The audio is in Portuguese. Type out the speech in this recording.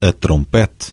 a trompete.